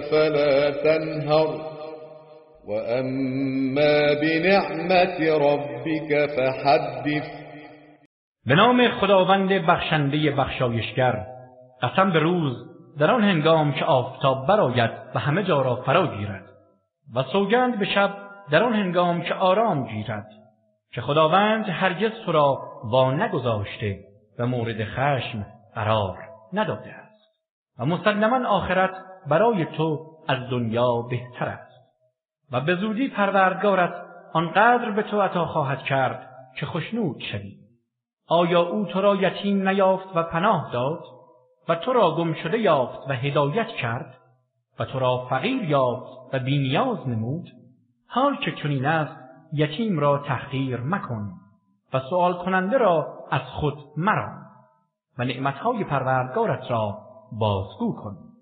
فلا تنهر. وأما بنعمت ربك فحدث. به نام خداوند بخشنده بخشایشگر قسم به روز در آن هنگام که آفتاب برآید و همه جا را فرا گیرد و سوگند به شب در آن هنگام که آرام گیرد که خداوند هرگز تو را وا نگذاشته و مورد خشم قرار نداده است. و مسلما آخرت برای تو از دنیا بهتر است. و به زودی پروردگارت آنقدر به تو عطا خواهد کرد که خشنود شوی. آیا او تو را یتیم نیافت و پناه داد و تو را گم شده یافت و هدایت کرد و تو را فقیر یافت و بینیاز نمود؟ حال که چنین است یتیم را تحقیر مکن و سوال کننده را از خود مران و نعمتهای پروردگارت را باز کن